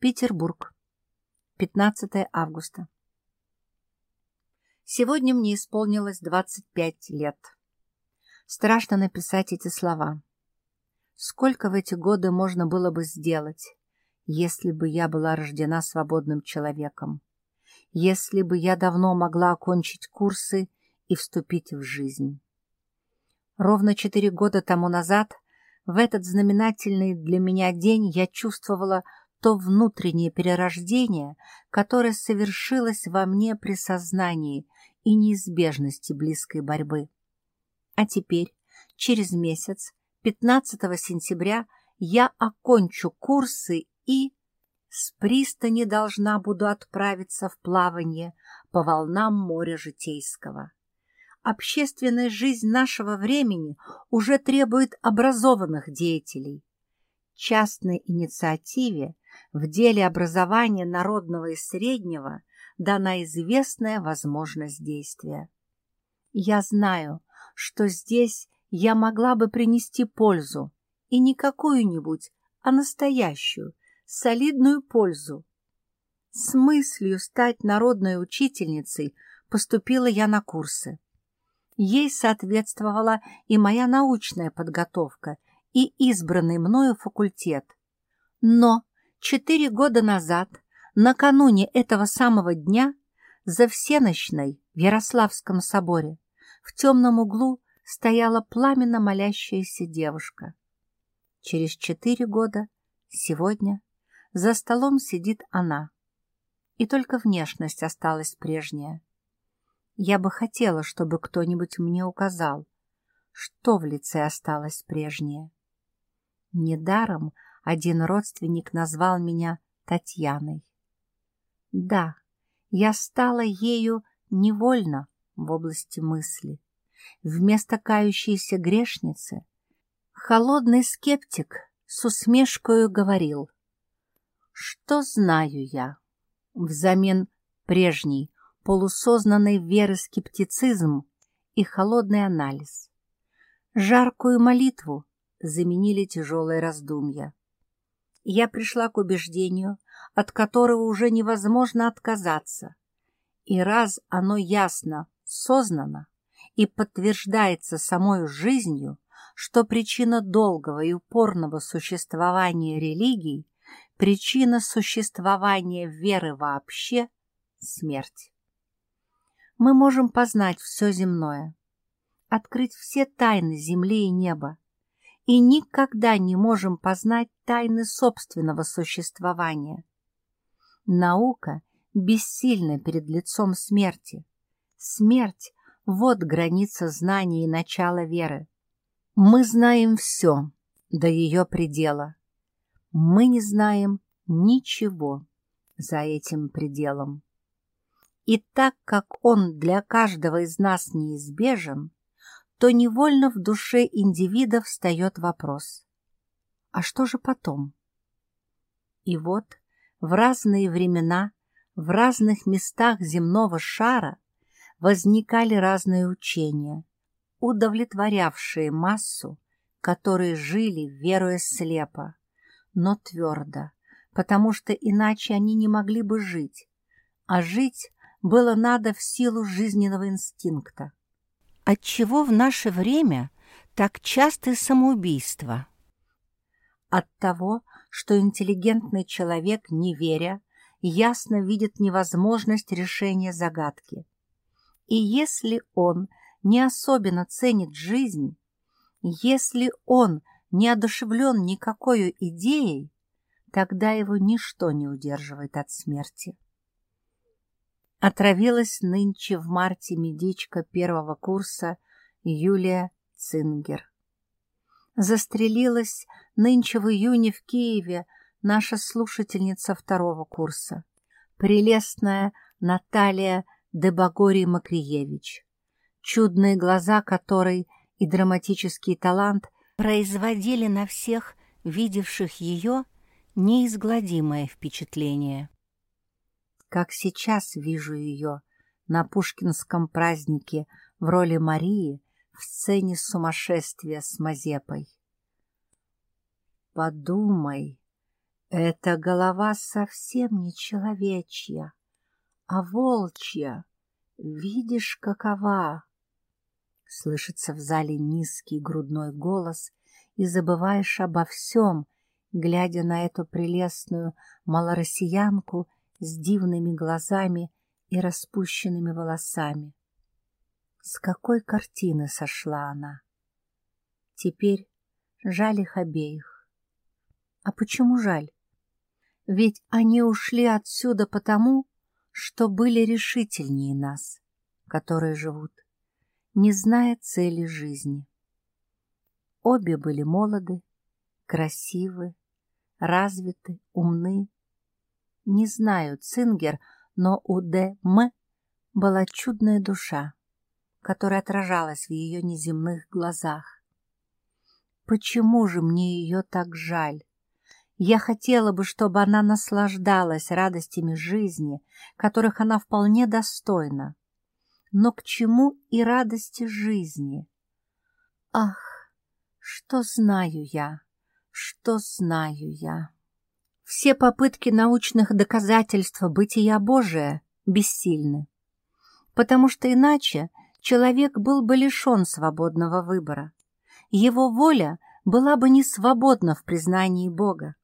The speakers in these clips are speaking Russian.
Петербург. 15 августа. Сегодня мне исполнилось 25 лет. Страшно написать эти слова. Сколько в эти годы можно было бы сделать, если бы я была рождена свободным человеком, если бы я давно могла окончить курсы и вступить в жизнь. Ровно четыре года тому назад, в этот знаменательный для меня день, я чувствовала то внутреннее перерождение, которое совершилось во мне при сознании и неизбежности близкой борьбы. А теперь, через месяц, 15 сентября, я окончу курсы и с пристани должна буду отправиться в плавание по волнам моря житейского. Общественная жизнь нашего времени уже требует образованных деятелей. Частной инициативе в деле образования народного и среднего дана известная возможность действия. Я знаю, что здесь я могла бы принести пользу, и не какую-нибудь, а настоящую, солидную пользу. С мыслью стать народной учительницей поступила я на курсы. Ей соответствовала и моя научная подготовка, и избранный мною факультет. Но Четыре года назад, накануне этого самого дня, за всеночной в Ярославском соборе в темном углу стояла пламенно молящаяся девушка. Через четыре года, сегодня, за столом сидит она, и только внешность осталась прежняя. Я бы хотела, чтобы кто-нибудь мне указал, что в лице осталось прежнее. Недаром один родственник назвал меня Татьяной. Да, я стала ею невольно в области мысли. Вместо кающейся грешницы холодный скептик с усмешкою говорил, что знаю я, взамен прежней полусознанной веры скептицизм и холодный анализ. Жаркую молитву заменили тяжелые раздумья я пришла к убеждению, от которого уже невозможно отказаться. И раз оно ясно сознано и подтверждается самой жизнью, что причина долгого и упорного существования религий, причина существования веры вообще — смерть. Мы можем познать все земное, открыть все тайны земли и неба, и никогда не можем познать тайны собственного существования. Наука бессильна перед лицом смерти. Смерть — вот граница знания и начала веры. Мы знаем все до ее предела. Мы не знаем ничего за этим пределом. И так как он для каждого из нас неизбежен, то невольно в душе индивида встает вопрос. А что же потом? И вот в разные времена, в разных местах земного шара возникали разные учения, удовлетворявшие массу, которые жили, веруя слепо, но твердо, потому что иначе они не могли бы жить, а жить было надо в силу жизненного инстинкта. Отчего в наше время так часто самоубийства? От того, что интеллигентный человек, не веря, ясно видит невозможность решения загадки. И если он не особенно ценит жизнь, если он не одушевлен никакой идеей, тогда его ничто не удерживает от смерти. Отравилась нынче в марте медичка первого курса Юлия Цингер. Застрелилась нынче в июне в Киеве наша слушательница второго курса, прелестная Наталья Дебагорий Макриевич, чудные глаза которой и драматический талант производили на всех, видевших ее, неизгладимое впечатление как сейчас вижу ее на пушкинском празднике в роли Марии в сцене сумасшествия с Мазепой. Подумай, Эта голова совсем не человечья, а волчья. Видишь, какова? Слышится в зале низкий грудной голос, и забываешь обо всем, глядя на эту прелестную малороссиянку с дивными глазами и распущенными волосами. С какой картины сошла она? Теперь жаль их обеих. А почему жаль? Ведь они ушли отсюда потому, что были решительнее нас, которые живут, не зная цели жизни. Обе были молоды, красивы, развиты, умны. Не знаю, Цингер, но у Д.М. была чудная душа, которая отражалась в ее неземных глазах. Почему же мне ее так жаль? Я хотела бы, чтобы она наслаждалась радостями жизни, которых она вполне достойна. Но к чему и радости жизни? Ах, что знаю я, что знаю я. Все попытки научных доказательств бытия Божия бессильны, потому что иначе человек был бы лишен свободного выбора. Его воля была бы не свободна в признании Бога.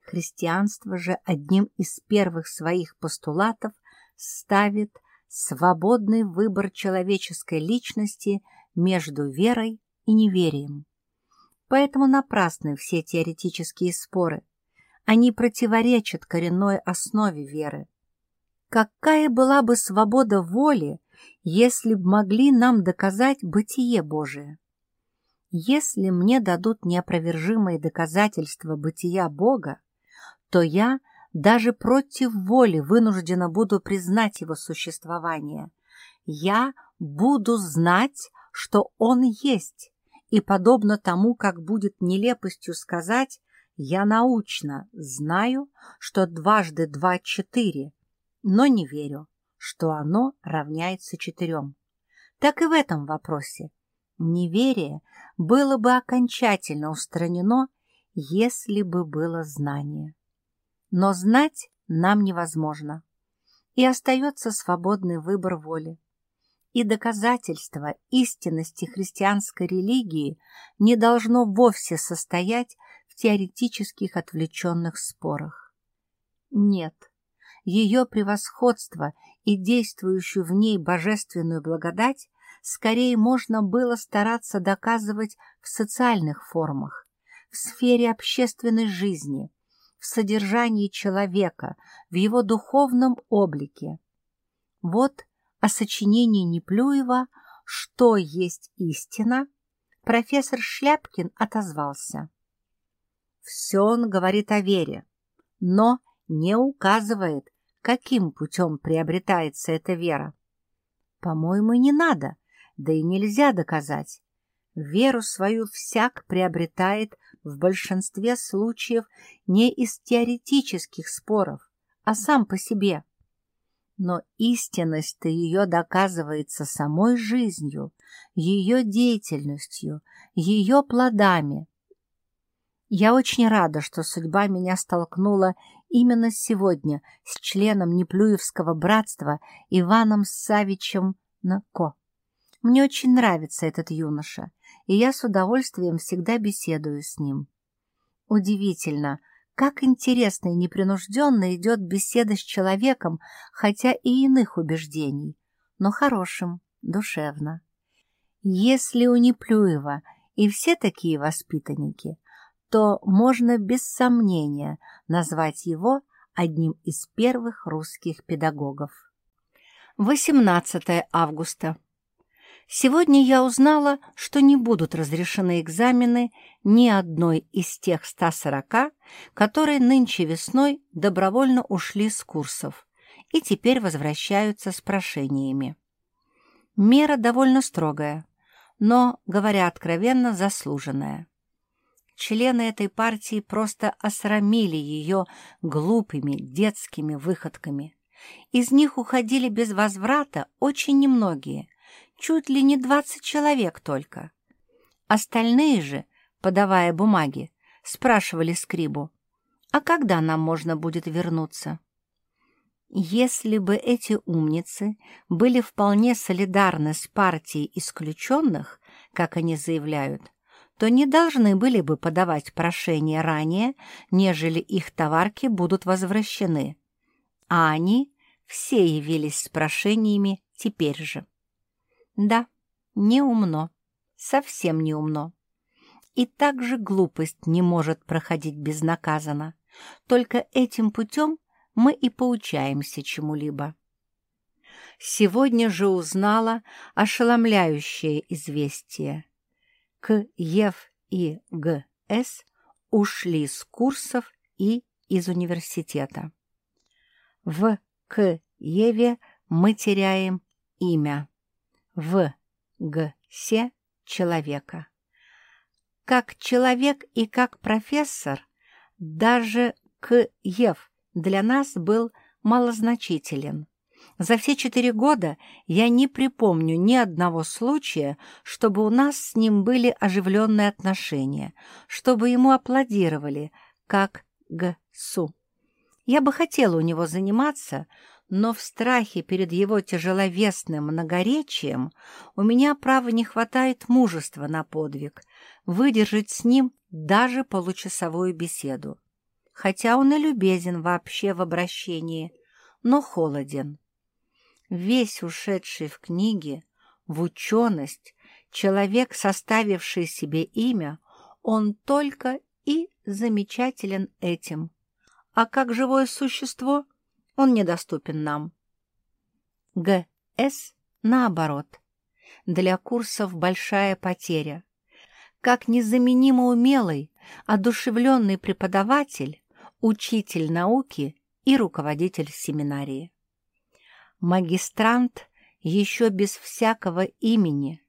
Христианство же одним из первых своих постулатов ставит свободный выбор человеческой личности между верой и неверием. Поэтому напрасны все теоретические споры. Они противоречат коренной основе веры. Какая была бы свобода воли, если б могли нам доказать бытие Божие? Если мне дадут неопровержимые доказательства бытия Бога, то я даже против воли вынуждена буду признать его существование. Я буду знать, что он есть, и, подобно тому, как будет нелепостью сказать, я научно знаю, что дважды два — четыре, но не верю, что оно равняется четырем. Так и в этом вопросе. Неверие было бы окончательно устранено, если бы было знание. Но знать нам невозможно. И остается свободный выбор воли. И доказательство истинности христианской религии не должно вовсе состоять теоретических отвлеченных спорах. Нет, ее превосходство и действующую в ней божественную благодать скорее можно было стараться доказывать в социальных формах, в сфере общественной жизни – в содержании человека, в его духовном облике. Вот о сочинении Неплюева «Что есть истина» профессор Шляпкин отозвался. Все он говорит о вере, но не указывает, каким путем приобретается эта вера. По-моему, не надо, да и нельзя доказать. Веру свою всяк приобретает в большинстве случаев не из теоретических споров, а сам по себе. Но истинность-то ее доказывается самой жизнью, ее деятельностью, ее плодами. Я очень рада, что судьба меня столкнула именно сегодня с членом Неплюевского братства Иваном Савичем Нако. Мне очень нравится этот юноша, и я с удовольствием всегда беседую с ним. Удивительно, как интересно и непринужденно идет беседа с человеком, хотя и иных убеждений, но хорошим, душевно. Если у Неплюева и все такие воспитанники, то можно без сомнения назвать его одним из первых русских педагогов. 18 августа. Сегодня я узнала, что не будут разрешены экзамены ни одной из тех 140, которые нынче весной добровольно ушли с курсов и теперь возвращаются с прошениями. Мера довольно строгая, но, говоря откровенно, заслуженная. Члены этой партии просто осрамили ее глупыми детскими выходками. Из них уходили без возврата очень немногие, чуть ли не двадцать человек только. Остальные же, подавая бумаги, спрашивали Скрибу, А когда нам можно будет вернуться? Если бы эти умницы были вполне солидарны с партией исключенных, как они заявляют, то не должны были бы подавать прошение ранее, нежели их товарки будут возвращены. А они все явились с прошениями теперь же. Да, неумно, совсем неумно. И также глупость не может проходить безнаказанно. Только этим путем мы и поучаемся чему-либо. Сегодня же узнала ошеломляющее известие. К ЕВ и ГС ушли с курсов и из университета. В К Еве мы теряем имя, в ГСе — человека. Как человек и как профессор даже К Ев для нас был малозначителен. За все четыре года я не припомню ни одного случая, чтобы у нас с ним были оживленные отношения, чтобы ему аплодировали, как Г.Су. Я бы хотела у него заниматься, но в страхе перед его тяжеловесным многоречием у меня, право, не хватает мужества на подвиг, выдержать с ним даже получасовую беседу хотя он и любезен вообще в обращении, но холоден. Весь ушедший в книги, в ученость, человек, составивший себе имя, он только и замечателен этим. А как живое существо он недоступен нам. Г.С. наоборот. Для курсов большая потеря. Как незаменимо умелый, одушевленный преподаватель, учитель науки и руководитель семинарии. Магистрант еще без всякого имени,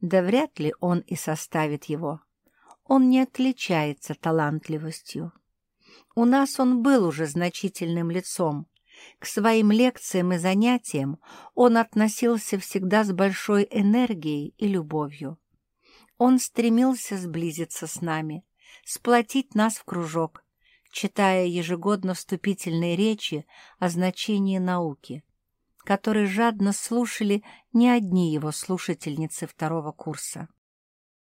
да вряд ли он и составит его. Он не отличается талантливостью. У нас он был уже значительным лицом. К своим лекциям и занятиям он относился всегда с большой энергией и любовью. Он стремился сблизиться с нами, сплотить нас в кружок, читая ежегодно вступительные речи о значении науки, которые жадно слушали не одни его слушательницы второго курса.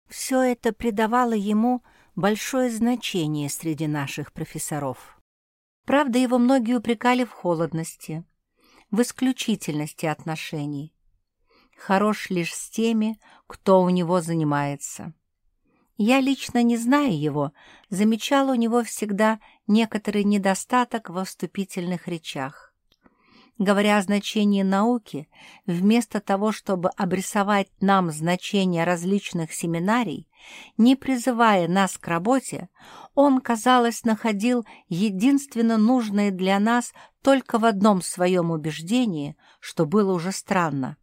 Все это придавало ему большое значение среди наших профессоров. Правда, его многие упрекали в холодности, в исключительности отношений. Хорош лишь с теми, кто у него занимается. Я лично, не зная его, замечала у него всегда некоторый недостаток во вступительных речах. Говоря о значении науки, вместо того, чтобы обрисовать нам значение различных семинарий, не призывая нас к работе, он, казалось, находил единственно нужное для нас только в одном своем убеждении, что было уже странно.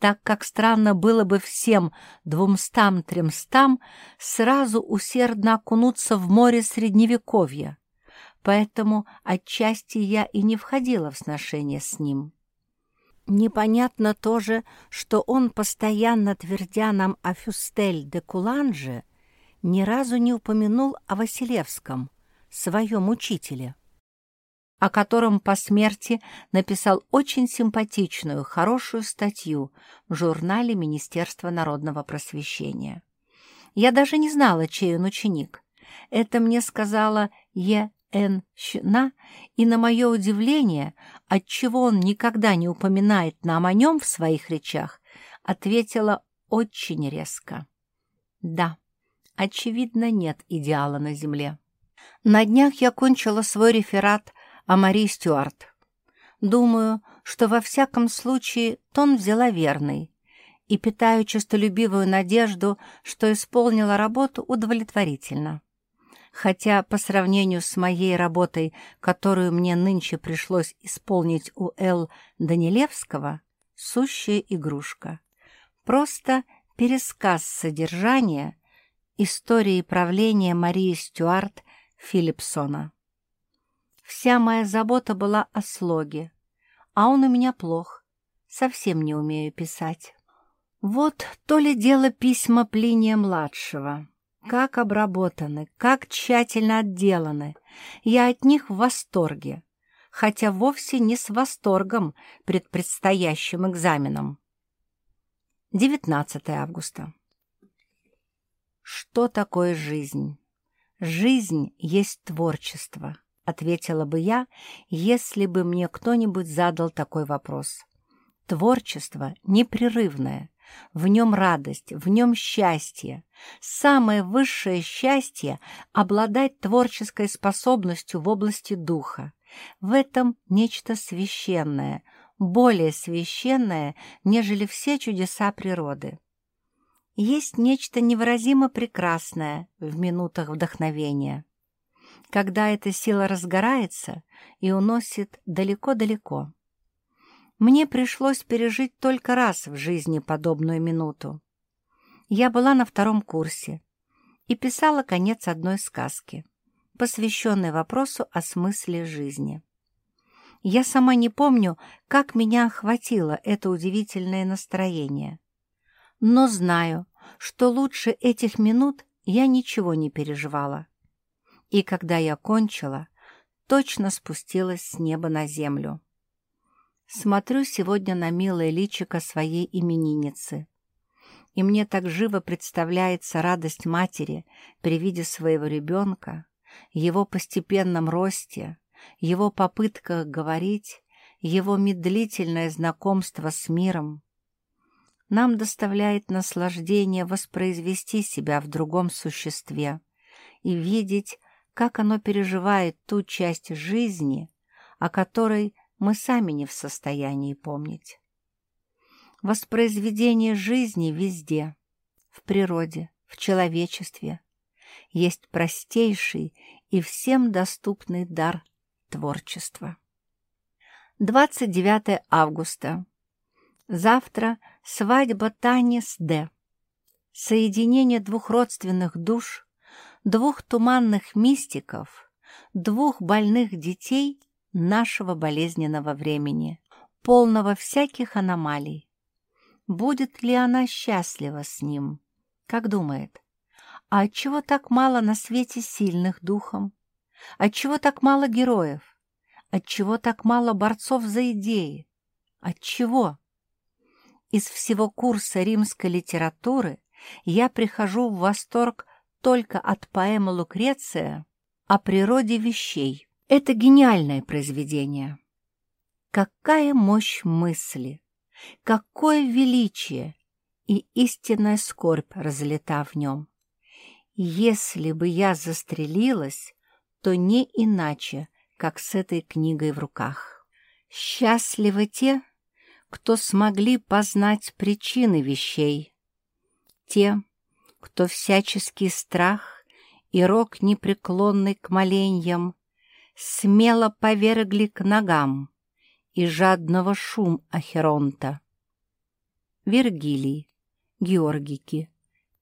Так как странно было бы всем двумстам-тремстам сразу усердно окунуться в море Средневековья, поэтому отчасти я и не входила в сношение с ним. Непонятно тоже, что он, постоянно твердя нам о Фюстель де Куланже, ни разу не упомянул о Василевском, своем учителе о котором по смерти написал очень симпатичную, хорошую статью в журнале Министерства народного просвещения. Я даже не знала, чей он ученик. Это мне сказала Е. Н. Щна, и на мое удивление, отчего он никогда не упоминает нам о нем в своих речах, ответила очень резко. Да, очевидно, нет идеала на земле. На днях я кончила свой реферат о Мари Стюарт. Думаю, что во всяком случае тон взяла верный и питаю честолюбивую надежду, что исполнила работу удовлетворительно. Хотя по сравнению с моей работой, которую мне нынче пришлось исполнить у Л. Данилевского, сущая игрушка. Просто пересказ содержания истории правления Марии Стюарт Филлипсона. Вся моя забота была о слоге, а он у меня плох, совсем не умею писать. Вот то ли дело письма Плиния-младшего. Как обработаны, как тщательно отделаны. Я от них в восторге, хотя вовсе не с восторгом пред предстоящим экзаменом. 19 августа. Что такое жизнь? Жизнь есть творчество, ответила бы я, если бы мне кто-нибудь задал такой вопрос. Творчество непрерывное, в нем радость, в нем счастье. Самое высшее счастье — обладать творческой способностью в области духа. В этом нечто священное, более священное, нежели все чудеса природы. Есть нечто невыразимо прекрасное в минутах вдохновения, когда эта сила разгорается и уносит далеко-далеко. Мне пришлось пережить только раз в жизни подобную минуту. Я была на втором курсе и писала конец одной сказки, посвященной вопросу о смысле жизни. Я сама не помню, как меня охватило это удивительное настроение. Но знаю, что лучше этих минут я ничего не переживала. И когда я кончила, точно спустилась с неба на землю. Смотрю сегодня на милое личико своей именинницы. И мне так живо представляется радость матери при виде своего ребенка, его постепенном росте, его попытках говорить, его медлительное знакомство с миром. Нам доставляет наслаждение воспроизвести себя в другом существе и видеть, как оно переживает ту часть жизни, о которой мы сами не в состоянии помнить. Воспроизведение жизни везде, в природе, в человечестве, есть простейший и всем доступный дар творчества. 29 августа. Завтра свадьба Тани с Д. Соединение двух родственных душ, двух туманных мистиков, двух больных детей — нашего болезненного времени, полного всяких аномалий. Будет ли она счастлива с ним? Как думает? А отчего так мало на свете сильных духом? Отчего так мало героев? Отчего так мало борцов за идеи? Отчего? Из всего курса римской литературы я прихожу в восторг только от поэмы Лукреция о природе вещей. Это гениальное произведение. Какая мощь мысли, какое величие и истинная скорбь разлета в нем. Если бы я застрелилась, то не иначе, как с этой книгой в руках. Счастливы те, кто смогли познать причины вещей, те, кто всяческий страх и рок непреклонный к моленьям смело повергли к ногам и жадного шум Ахеронта. Вергилий, Георгики,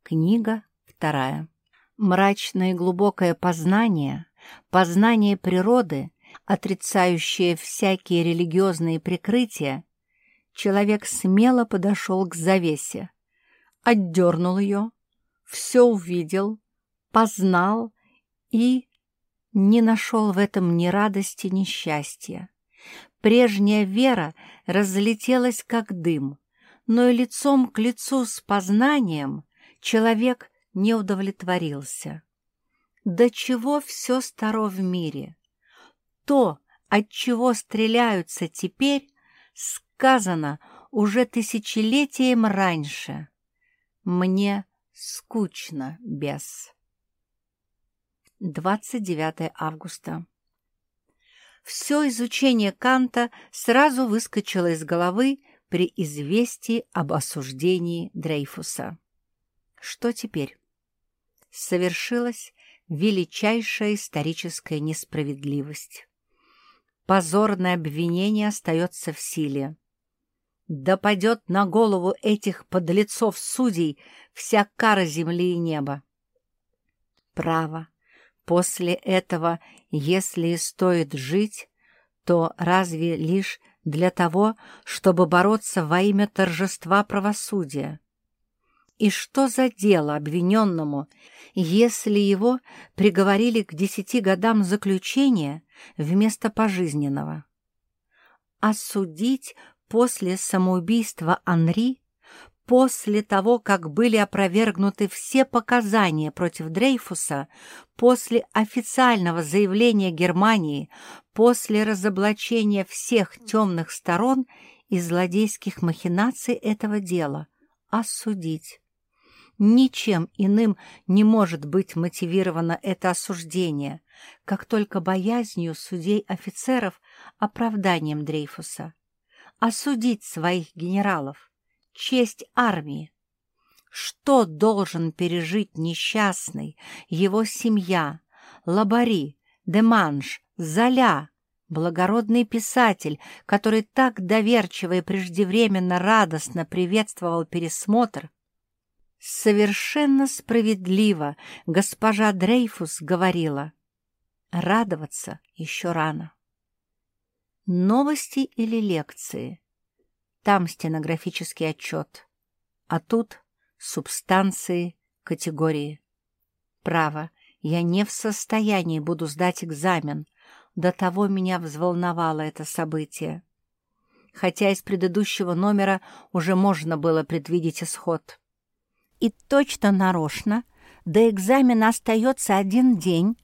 книга вторая. Мрачное и глубокое познание, познание природы, отрицающее всякие религиозные прикрытия, человек смело подошел к завесе, отдернул ее, все увидел, познал и не нашел в этом ни радости, ни счастья. Прежняя вера разлетелась, как дым, но и лицом к лицу с познанием человек не удовлетворился. До чего все старо в мире? То, от чего стреляются теперь, сказано уже тысячелетием раньше. Мне скучно без. 29 августа. Все изучение Канта сразу выскочило из головы при известии об осуждении Дрейфуса. Что теперь? Совершилась величайшая историческая несправедливость. Позорное обвинение остается в силе. Да падет на голову этих подлецов-судей вся кара земли и неба. Право, После этого, если и стоит жить, то разве лишь для того, чтобы бороться во имя торжества правосудия? И что за дело обвиненному, если его приговорили к десяти годам заключения вместо пожизненного? Осудить после самоубийства Анри, после того, как были опровергнуты все показания против Дрейфуса, после официального заявления Германии, после разоблачения всех темных сторон и злодейских махинаций этого дела, осудить. Ничем иным не может быть мотивировано это осуждение, как только боязнью судей-офицеров оправданием Дрейфуса осудить своих генералов, честь армии. Что должен пережить несчастный, его семья, Лабари, Деманш, Золя, благородный писатель, который так доверчиво и преждевременно радостно приветствовал пересмотр? Совершенно справедливо госпожа Дрейфус говорила, радоваться еще рано. Новости или лекции? Там стенографический отчет. А тут субстанции, категории. Право, я не в состоянии буду сдать экзамен. До того меня взволновало это событие. Хотя из предыдущего номера уже можно было предвидеть исход. И точно нарочно до экзамена остается один день,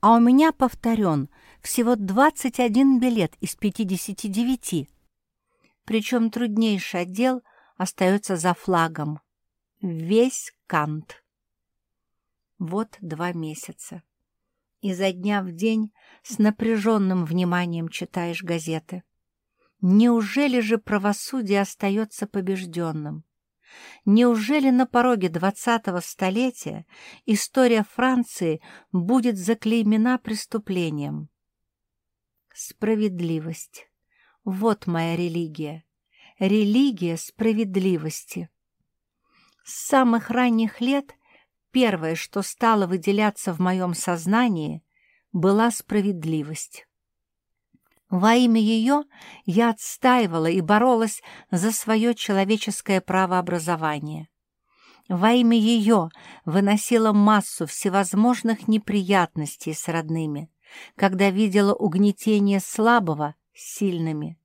а у меня повторен всего 21 билет из 59. Причем труднейший отдел остается за флагом. Весь кант. Вот два месяца. Изо дня в день с напряженным вниманием читаешь газеты. Неужели же правосудие остается побежденным? Неужели на пороге двадцатого столетия история Франции будет заклеймена преступлением? Справедливость. Вот моя религия. Религия справедливости. С самых ранних лет первое, что стало выделяться в моем сознании, была справедливость. Во имя ее я отстаивала и боролась за свое человеческое правообразование. Во имя ее выносила массу всевозможных неприятностей с родными, когда видела угнетение слабого сильными.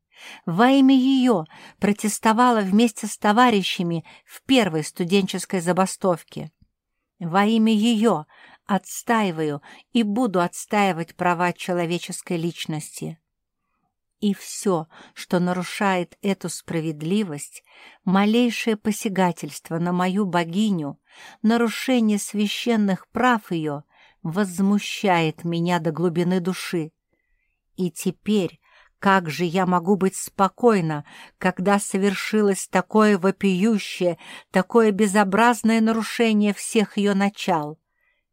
Во имя ее протестовала вместе с товарищами в первой студенческой забастовке. Во имя ее отстаиваю и буду отстаивать права человеческой личности. И все, что нарушает эту справедливость, малейшее посягательство на мою богиню, нарушение священных прав ее — возмущает меня до глубины души. И теперь как же я могу быть спокойна, когда совершилось такое вопиющее, такое безобразное нарушение всех ее начал?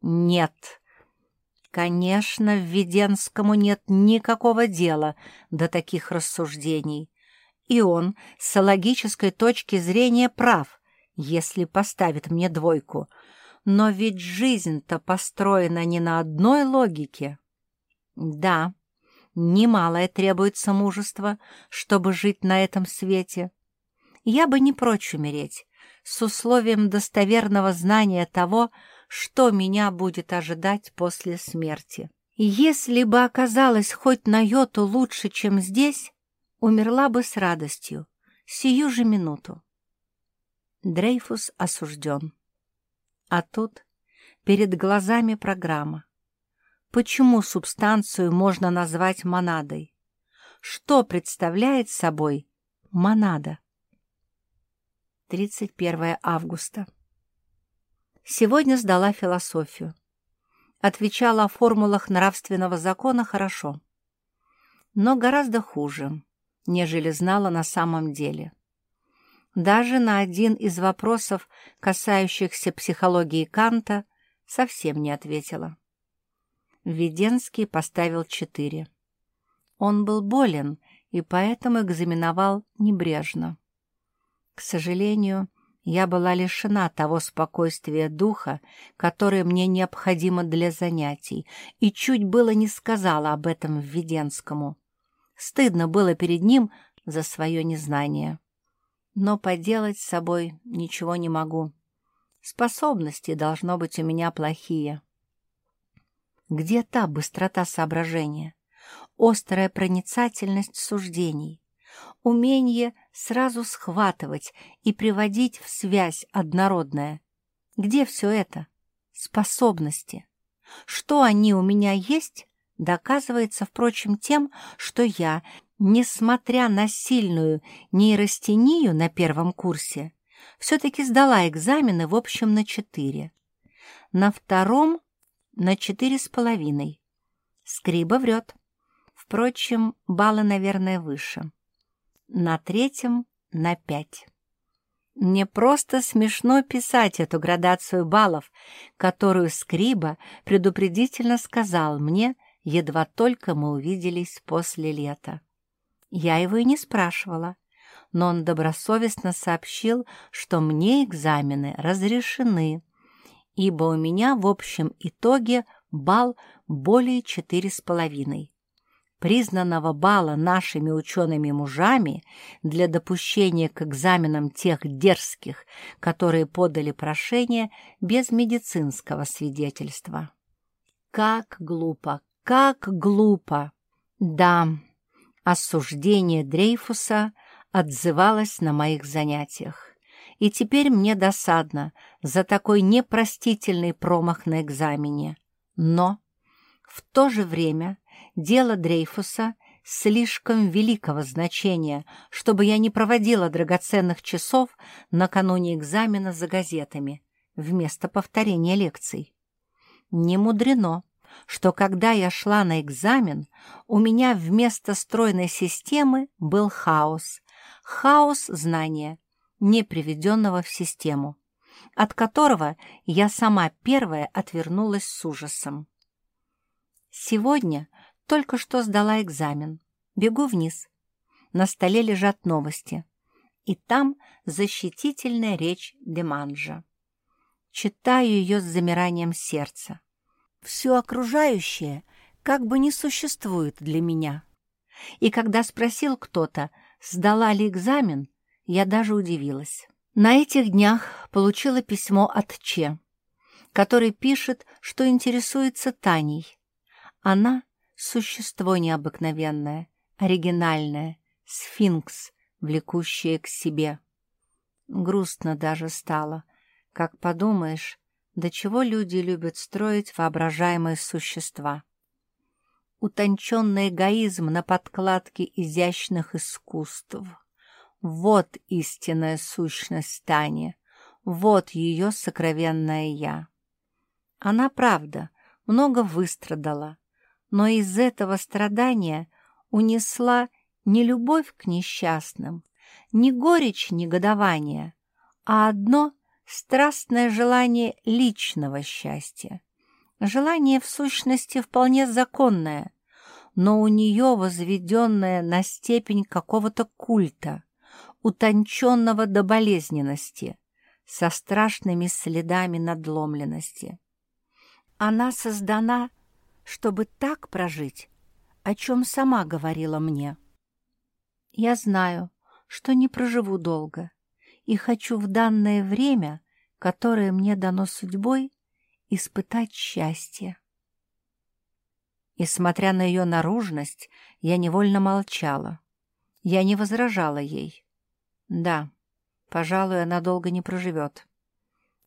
Нет. Конечно, Введенскому нет никакого дела до таких рассуждений. И он с логической точки зрения прав, если поставит мне двойку — но ведь жизнь-то построена не на одной логике. Да, немалое требуется мужество, чтобы жить на этом свете. Я бы не прочь умереть, с условием достоверного знания того, что меня будет ожидать после смерти. Если бы оказалось хоть на йоту лучше, чем здесь, умерла бы с радостью, сию же минуту. Дрейфус осужден. А тут перед глазами программа. Почему субстанцию можно назвать монадой? Что представляет собой монада? 31 августа. Сегодня сдала философию. Отвечала о формулах нравственного закона хорошо, но гораздо хуже, нежели знала на самом деле. Даже на один из вопросов, касающихся психологии Канта, совсем не ответила. Введенский поставил четыре. Он был болен и поэтому экзаменовал небрежно. К сожалению, я была лишена того спокойствия духа, которое мне необходимо для занятий, и чуть было не сказала об этом Введенскому. Стыдно было перед ним за свое незнание но поделать с собой ничего не могу. Способности, должно быть, у меня плохие. Где та быстрота соображения, острая проницательность суждений, умение сразу схватывать и приводить в связь однородное? Где все это? Способности. Что они у меня есть, доказывается, впрочем, тем, что я, несмотря на сильную нейростению на первом курсе, все-таки сдала экзамены в общем на четыре. На втором — на четыре с половиной. Скриба врет. Впрочем, баллы, наверное, выше. На третьем — на пять. Мне просто смешно писать эту градацию баллов, которую Скриба предупредительно сказал мне, едва только мы увиделись после лета. Я его и не спрашивала, но он добросовестно сообщил, что мне экзамены разрешены, ибо у меня в общем итоге балл более четыре с половиной. Признанного балла нашими учеными-мужами для допущения к экзаменам тех дерзких, которые подали прошение без медицинского свидетельства. Как глупо, как глупо! Да, осуждение Дрейфуса отзывалась на моих занятиях. И теперь мне досадно за такой непростительный промах на экзамене. Но в то же время дело Дрейфуса слишком великого значения, чтобы я не проводила драгоценных часов накануне экзамена за газетами вместо повторения лекций. Не мудрено, что когда я шла на экзамен, у меня вместо стройной системы был хаос, хаос знания, не приведенного в систему, от которого я сама первая отвернулась с ужасом. Сегодня только что сдала экзамен. Бегу вниз. На столе лежат новости. И там защитительная речь Деманжа. Читаю ее с замиранием сердца. Все окружающее как бы не существует для меня. И когда спросил кто-то, Сдала ли экзамен, я даже удивилась. На этих днях получила письмо от Че, который пишет, что интересуется Таней. Она — существо необыкновенное, оригинальное, сфинкс, влекущее к себе. Грустно даже стало, как подумаешь, до чего люди любят строить воображаемые существа утонченный эгоизм на подкладке изящных искусств. Вот истинная сущность Тани, вот ее сокровенное «я». Она, правда, много выстрадала, но из этого страдания унесла не любовь к несчастным, не горечь негодования, а одно страстное желание личного счастья. Желание, в сущности, вполне законное, но у нее возведенное на степень какого-то культа, утонченного до болезненности, со страшными следами надломленности. Она создана, чтобы так прожить, о чем сама говорила мне. Я знаю, что не проживу долго, и хочу в данное время, которое мне дано судьбой, испытать счастье. И, смотря на ее наружность, я невольно молчала. Я не возражала ей. Да, пожалуй, она долго не проживет.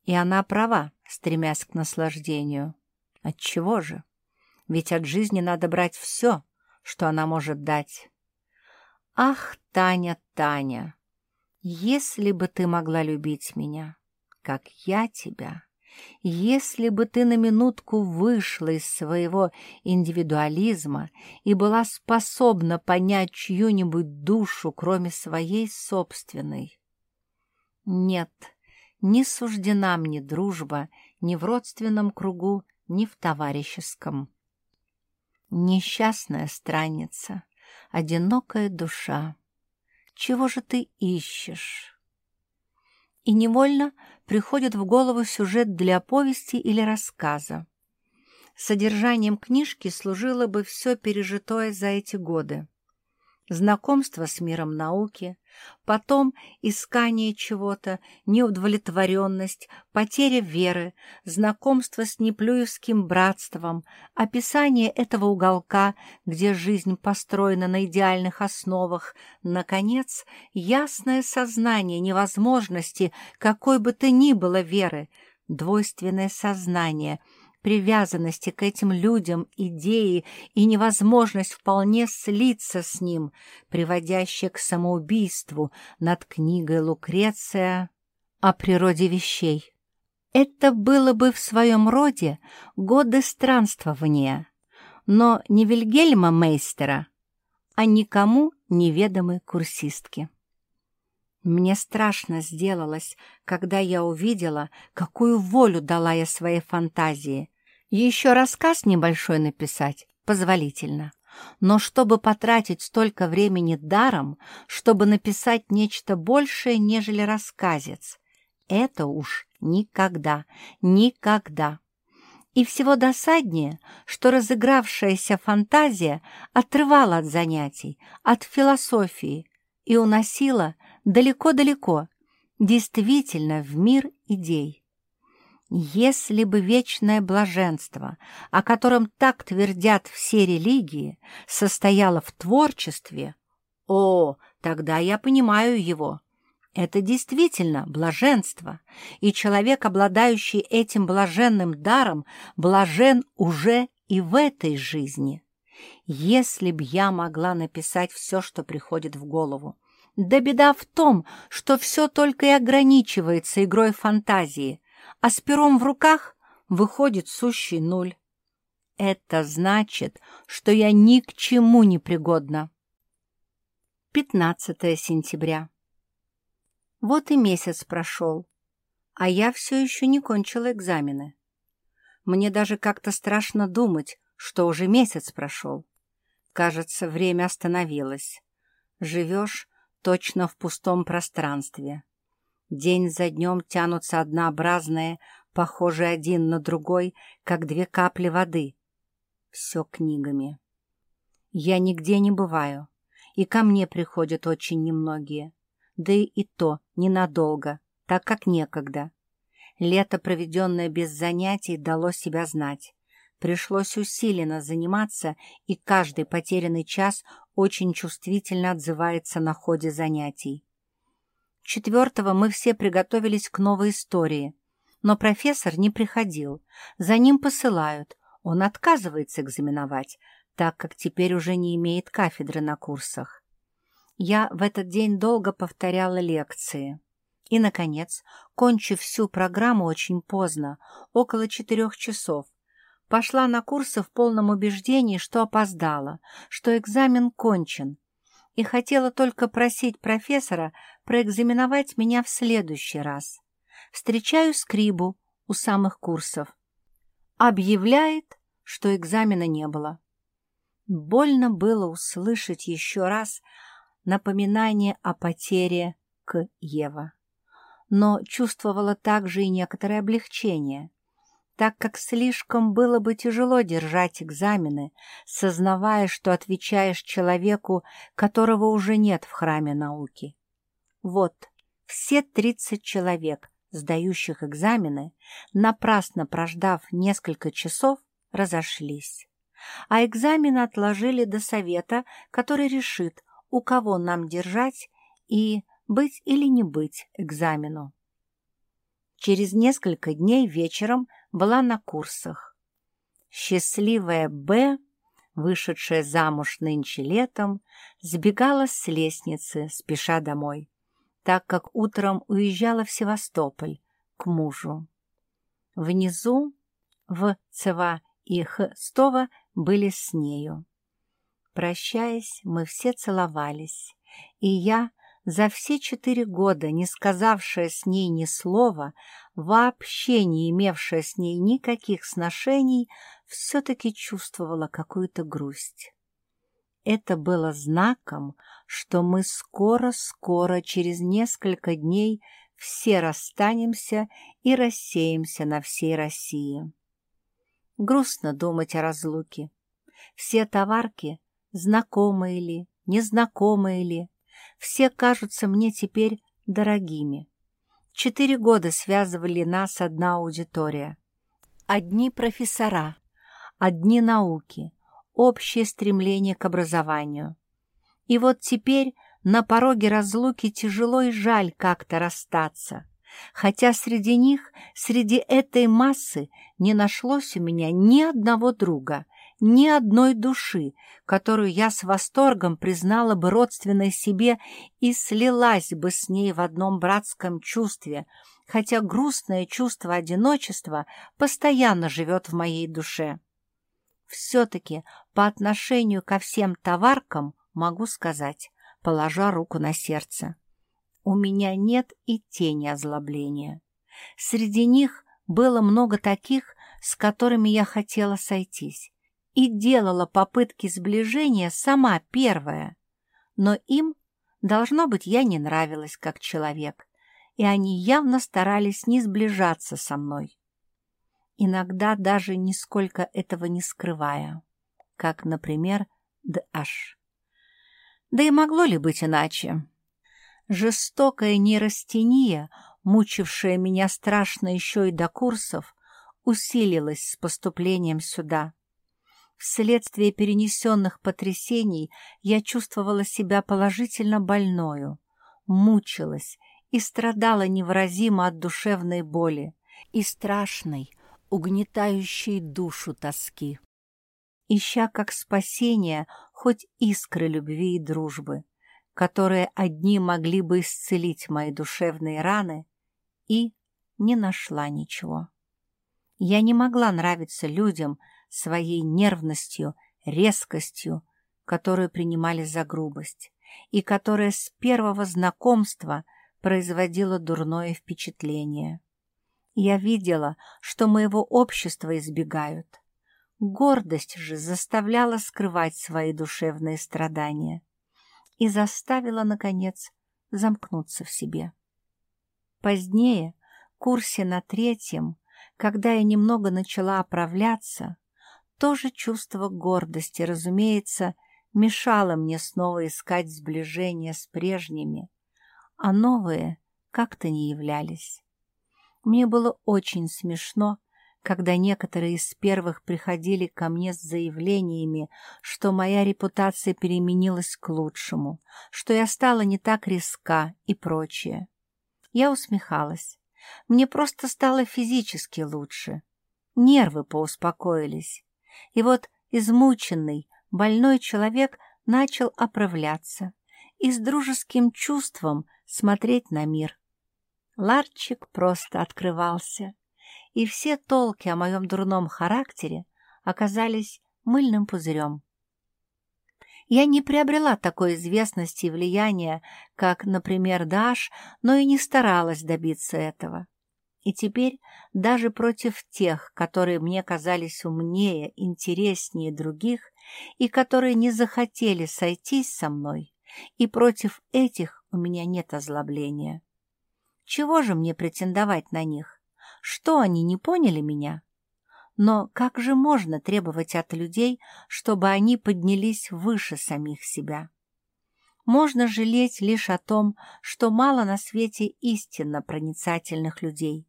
И она права, стремясь к наслаждению. Отчего же? Ведь от жизни надо брать все, что она может дать. Ах, Таня, Таня, если бы ты могла любить меня, как я тебя... Если бы ты на минутку вышла из своего индивидуализма и была способна понять чью-нибудь душу, кроме своей собственной. Нет, не суждена мне дружба ни в родственном кругу, ни в товарищеском. Несчастная странница, одинокая душа, чего же ты ищешь? И невольно приходит в голову сюжет для повести или рассказа. Содержанием книжки служило бы все пережитое за эти годы. знакомство с миром науки, потом искание чего-то, неудовлетворенность, потеря веры, знакомство с неплюевским братством, описание этого уголка, где жизнь построена на идеальных основах, наконец, ясное сознание невозможности какой бы то ни было веры, двойственное сознание — привязанности к этим людям, идеи и невозможность вполне слиться с ним, приводящая к самоубийству над книгой Лукреция о природе вещей. Это было бы в своем роде годы странствования, но не Вильгельма Мейстера, а никому неведомой курсистки. Мне страшно сделалось, когда я увидела, какую волю дала я своей фантазии, еще рассказ небольшой написать позволительно. Но чтобы потратить столько времени даром, чтобы написать нечто большее, нежели рассказец, это уж никогда, никогда. И всего досаднее, что разыгравшаяся фантазия отрывала от занятий, от философии и уносила далеко-далеко, действительно в мир идей. Если бы вечное блаженство, о котором так твердят все религии, состояло в творчестве, о, тогда я понимаю его. Это действительно блаженство, и человек, обладающий этим блаженным даром, блажен уже и в этой жизни. Если б я могла написать все, что приходит в голову. Да беда в том, что все только и ограничивается игрой фантазии, а с пером в руках выходит сущий нуль. Это значит, что я ни к чему не пригодна. 15 сентября. Вот и месяц прошел, а я все еще не кончила экзамены. Мне даже как-то страшно думать, что уже месяц прошел. Кажется, время остановилось. Живешь точно в пустом пространстве. День за днем тянутся однообразные, похожие один на другой, как две капли воды. Все книгами. Я нигде не бываю, и ко мне приходят очень немногие. Да и то ненадолго, так как некогда. Лето, проведенное без занятий, дало себя знать. Пришлось усиленно заниматься, и каждый потерянный час очень чувствительно отзывается на ходе занятий. Четвертого мы все приготовились к новой истории, но профессор не приходил. За ним посылают. Он отказывается экзаменовать, так как теперь уже не имеет кафедры на курсах. Я в этот день долго повторяла лекции. И, наконец, кончив всю программу очень поздно, около четырех часов, пошла на курсы в полном убеждении, что опоздала, что экзамен кончен, и хотела только просить профессора проэкзаменовать меня в следующий раз. Встречаю скрибу у самых курсов. Объявляет, что экзамена не было. Больно было услышать еще раз напоминание о потере к Ева. Но чувствовала также и некоторое облегчение так как слишком было бы тяжело держать экзамены, сознавая, что отвечаешь человеку, которого уже нет в храме науки. Вот, все тридцать человек, сдающих экзамены, напрасно прождав несколько часов, разошлись. А экзамены отложили до совета, который решит, у кого нам держать и быть или не быть экзамену. Через несколько дней вечером была на курсах. Счастливая Б, вышедшая замуж нынче летом, сбегала с лестницы, спеша домой, так как утром уезжала в Севастополь к мужу. Внизу в Цева и Хстова были с нею. Прощаясь, мы все целовались, и я, за все четыре года не сказавшая с ней ни слова, вообще не имевшая с ней никаких сношений, все-таки чувствовала какую-то грусть. Это было знаком, что мы скоро-скоро, через несколько дней, все расстанемся и рассеемся на всей России. Грустно думать о разлуке. Все товарки, знакомые ли, незнакомые ли, все кажутся мне теперь дорогими. Четыре года связывали нас одна аудитория. Одни профессора, одни науки, общее стремление к образованию. И вот теперь на пороге разлуки тяжело и жаль как-то расстаться, хотя среди них, среди этой массы не нашлось у меня ни одного друга, ни одной души, которую я с восторгом признала бы родственной себе и слилась бы с ней в одном братском чувстве, хотя грустное чувство одиночества постоянно живет в моей душе. Все-таки по отношению ко всем товаркам могу сказать, положа руку на сердце. У меня нет и тени озлобления. Среди них было много таких, с которыми я хотела сойтись, и делала попытки сближения сама первая. Но им, должно быть, я не нравилась как человек, и они явно старались не сближаться со мной. Иногда даже нисколько этого не скрывая, как, например, Д.H. Да и могло ли быть иначе? Жестокая нейростения, мучившая меня страшно еще и до курсов, усилилась с поступлением сюда. Вследствие перенесенных потрясений я чувствовала себя положительно больною, мучилась и страдала невыразимо от душевной боли и страшной, угнетающей душу тоски ища как спасение хоть искры любви и дружбы, которые одни могли бы исцелить мои душевные раны, и не нашла ничего. Я не могла нравиться людям своей нервностью, резкостью, которую принимали за грубость, и которая с первого знакомства производила дурное впечатление. Я видела, что моего общества избегают — Гордость же заставляла скрывать свои душевные страдания и заставила, наконец, замкнуться в себе. Позднее, курсе на третьем, когда я немного начала оправляться, тоже чувство гордости, разумеется, мешало мне снова искать сближение с прежними, а новые как-то не являлись. Мне было очень смешно когда некоторые из первых приходили ко мне с заявлениями, что моя репутация переменилась к лучшему, что я стала не так резка и прочее. Я усмехалась. Мне просто стало физически лучше. Нервы поуспокоились. И вот измученный, больной человек начал оправляться и с дружеским чувством смотреть на мир. Ларчик просто открывался и все толки о моем дурном характере оказались мыльным пузырем. Я не приобрела такой известности и влияния, как, например, Даш, но и не старалась добиться этого. И теперь даже против тех, которые мне казались умнее, интереснее других, и которые не захотели сойтись со мной, и против этих у меня нет озлобления. Чего же мне претендовать на них? Что они не поняли меня? Но как же можно требовать от людей, чтобы они поднялись выше самих себя? Можно жалеть лишь о том, что мало на свете истинно проницательных людей,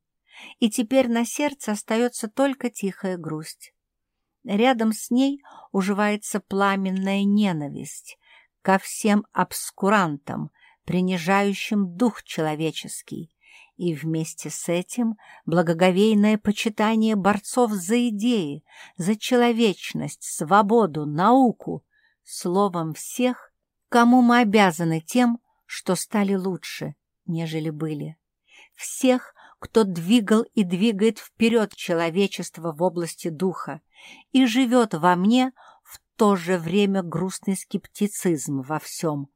и теперь на сердце остается только тихая грусть. Рядом с ней уживается пламенная ненависть ко всем обскурантам, принижающим дух человеческий, и вместе с этим благоговейное почитание борцов за идеи, за человечность, свободу, науку, словом всех, кому мы обязаны тем, что стали лучше, нежели были. Всех, кто двигал и двигает вперед человечество в области духа и живет во мне в то же время грустный скептицизм во всем,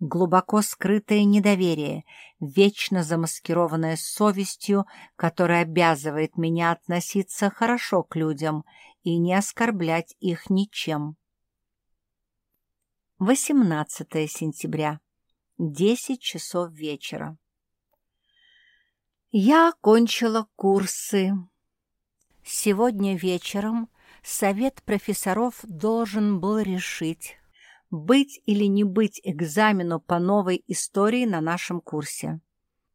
глубоко скрытое недоверие, вечно замаскированное совестью, которая обязывает меня относиться хорошо к людям и не оскорблять их ничем. 18 сентября, 10 часов вечера. Я окончила курсы. Сегодня вечером совет профессоров должен был решить, быть или не быть экзамену по новой истории на нашем курсе.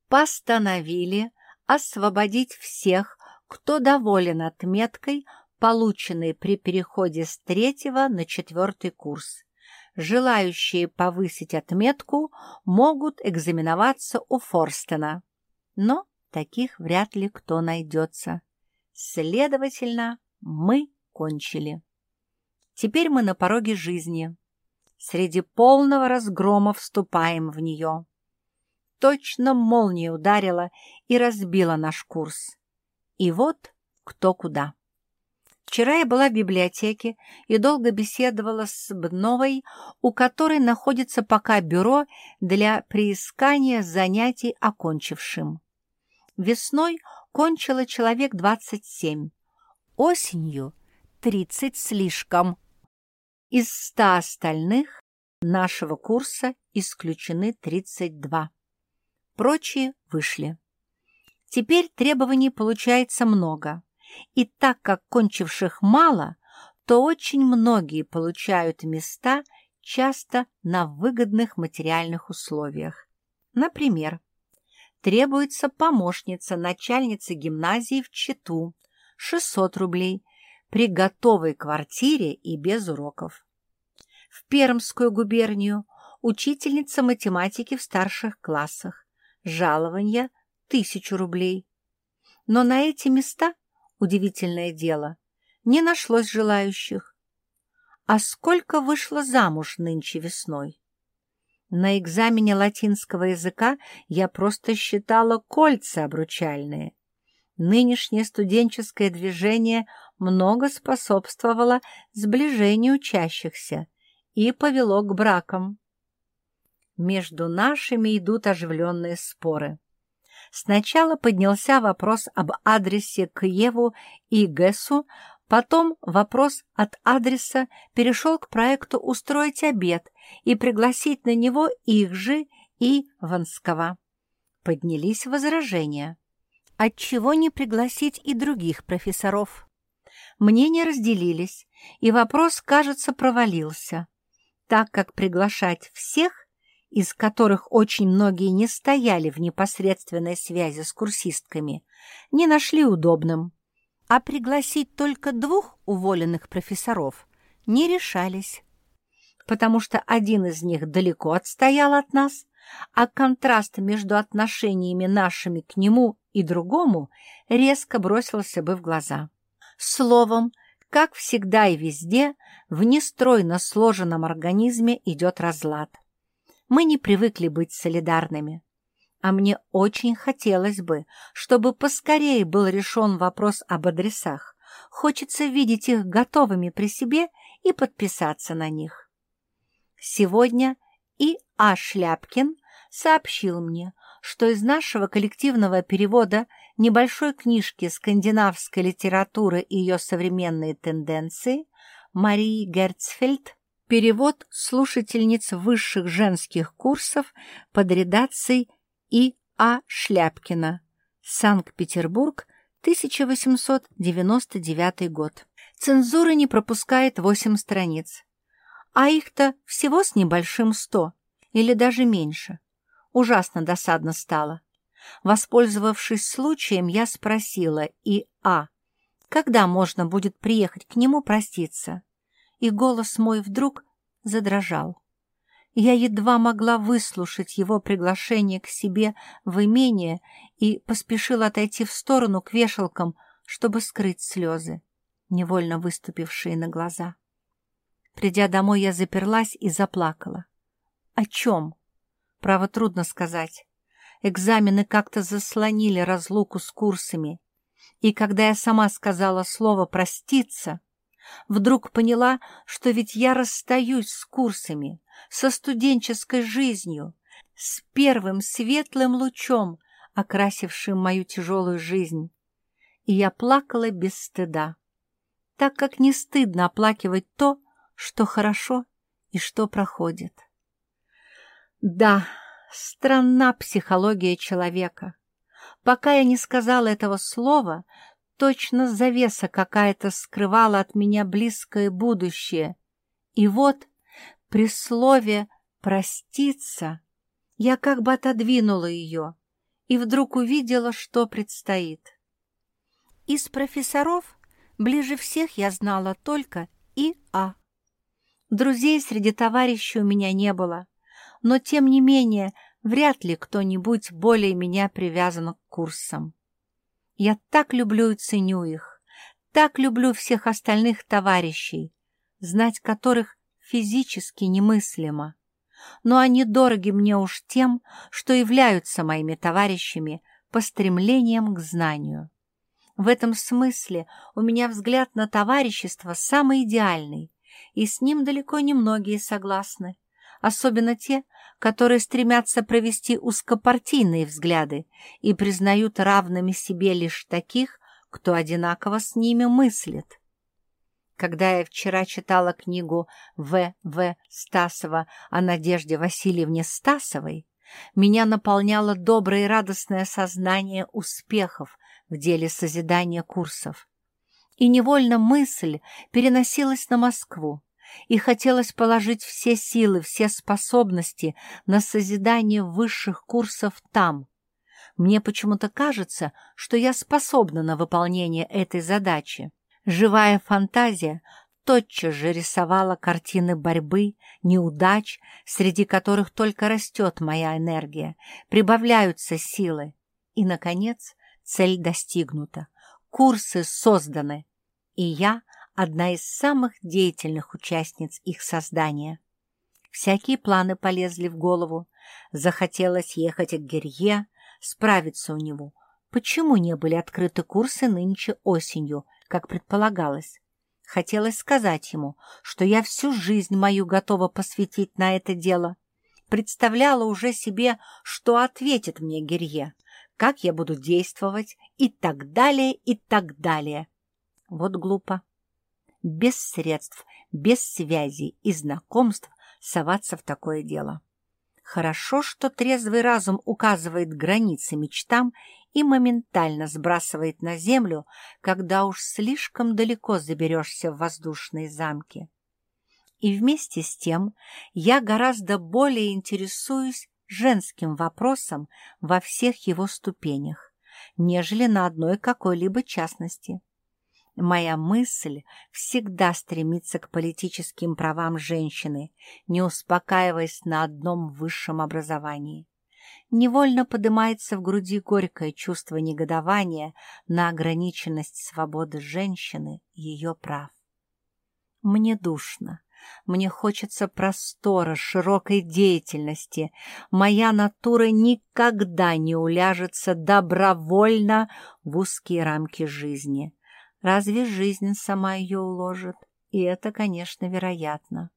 Постановили освободить всех, кто доволен отметкой, полученной при переходе с третьего на четвертый курс. Желающие повысить отметку могут экзаменоваться у Форстена, но таких вряд ли кто найдется. Следовательно, мы кончили. Теперь мы на пороге жизни. Среди полного разгрома вступаем в нее. Точно молния ударила и разбила наш курс. И вот кто куда. Вчера я была в библиотеке и долго беседовала с Бновой, у которой находится пока бюро для приискания занятий окончившим. Весной кончило человек 27, осенью 30 слишком. Из ста остальных нашего курса исключены 32. Прочие вышли. Теперь требований получается много, и так как кончивших мало, то очень многие получают места часто на выгодных материальных условиях. Например, требуется помощница начальницы гимназии в Читу, 600 рублей, при готовой квартире и без уроков. В Пермскую губернию учительница математики в старших классах, жалование тысячу рублей. Но на эти места, удивительное дело, не нашлось желающих. А сколько вышло замуж нынче весной? На экзамене латинского языка я просто считала кольца обручальные. Нынешнее студенческое движение много способствовало сближению учащихся и повело к бракам. Между нашими идут оживленные споры. Сначала поднялся вопрос об адресе к Еву и Гессу, потом вопрос от адреса перешел к проекту устроить обед и пригласить на него их же и Ванского. Поднялись возражения. Отчего не пригласить и других профессоров? Мнения разделились, и вопрос, кажется, провалился, так как приглашать всех из которых очень многие не стояли в непосредственной связи с курсистками, не нашли удобным, а пригласить только двух уволенных профессоров не решались, потому что один из них далеко отстоял от нас, а контраст между отношениями нашими к нему и другому резко бросился бы в глаза. Словом, как всегда и везде, в нестройно сложенном организме идет разлад. Мы не привыкли быть солидарными. А мне очень хотелось бы, чтобы поскорее был решен вопрос об адресах. Хочется видеть их готовыми при себе и подписаться на них. Сегодня И. А. Шляпкин сообщил мне, что из нашего коллективного перевода небольшой книжки скандинавской литературы и ее современные тенденции Марии Герцфельд Перевод слушательниц высших женских курсов под редакцией И. А. Шляпкина. Санкт-Петербург, 1899 год. Цензура не пропускает 8 страниц. А их-то всего с небольшим 100, или даже меньше. Ужасно досадно стало. Воспользовавшись случаем, я спросила И. А. когда можно будет приехать к нему проститься и голос мой вдруг задрожал. Я едва могла выслушать его приглашение к себе в имение и поспешила отойти в сторону к вешалкам, чтобы скрыть слезы, невольно выступившие на глаза. Придя домой, я заперлась и заплакала. О чем? Право, трудно сказать. Экзамены как-то заслонили разлуку с курсами, и когда я сама сказала слово «проститься», Вдруг поняла, что ведь я расстаюсь с курсами, со студенческой жизнью, с первым светлым лучом, окрасившим мою тяжелую жизнь. И я плакала без стыда, так как не стыдно оплакивать то, что хорошо и что проходит. Да, странна психология человека. Пока я не сказала этого слова, Точно завеса какая-то скрывала от меня близкое будущее. И вот При слове «проститься» я как бы отодвинула ее и вдруг увидела, что предстоит. Из профессоров ближе всех я знала только И.А. Друзей среди товарищей у меня не было, но, тем не менее, вряд ли кто-нибудь более меня привязан к курсам. Я так люблю и ценю их, так люблю всех остальных товарищей, знать которых физически немыслимо. Но они дороги мне уж тем, что являются моими товарищами по стремлениям к знанию. В этом смысле у меня взгляд на товарищество самый идеальный, и с ним далеко не многие согласны, особенно те, которые стремятся провести узкопартийные взгляды и признают равными себе лишь таких, кто одинаково с ними мыслит. Когда я вчера читала книгу В. В. Стасова о Надежде Васильевне Стасовой, меня наполняло доброе и радостное сознание успехов в деле созидания курсов. И невольно мысль переносилась на Москву, и хотелось положить все силы, все способности на созидание высших курсов там. Мне почему-то кажется, что я способна на выполнение этой задачи. Живая фантазия тотчас же рисовала картины борьбы, неудач, среди которых только растет моя энергия, прибавляются силы. И, наконец, Цель достигнута, курсы созданы, и я одна из самых деятельных участниц их создания. Всякие планы полезли в голову. Захотелось ехать к Герье, справиться у него. Почему не были открыты курсы нынче осенью, как предполагалось? Хотелось сказать ему, что я всю жизнь мою готова посвятить на это дело. Представляла уже себе, что ответит мне Герье, как я буду действовать и так далее, и так далее. Вот глупо. Без средств, без связей и знакомств соваться в такое дело. Хорошо, что трезвый разум указывает границы мечтам и моментально сбрасывает на землю, когда уж слишком далеко заберешься в воздушные замки. И вместе с тем я гораздо более интересуюсь женским вопросом во всех его ступенях, нежели на одной какой-либо частности. Моя мысль всегда стремится к политическим правам женщины, не успокаиваясь на одном высшем образовании. Невольно поднимается в груди горькое чувство негодования на ограниченность свободы женщины и ее прав. Мне душно, мне хочется простора, широкой деятельности. Моя натура никогда не уляжется добровольно в узкие рамки жизни. Разве жизнь сама ее уложит? И это, конечно, вероятно.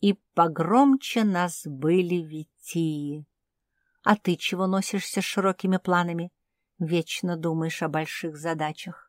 И погромче нас были Витии. А ты чего носишься широкими планами? Вечно думаешь о больших задачах.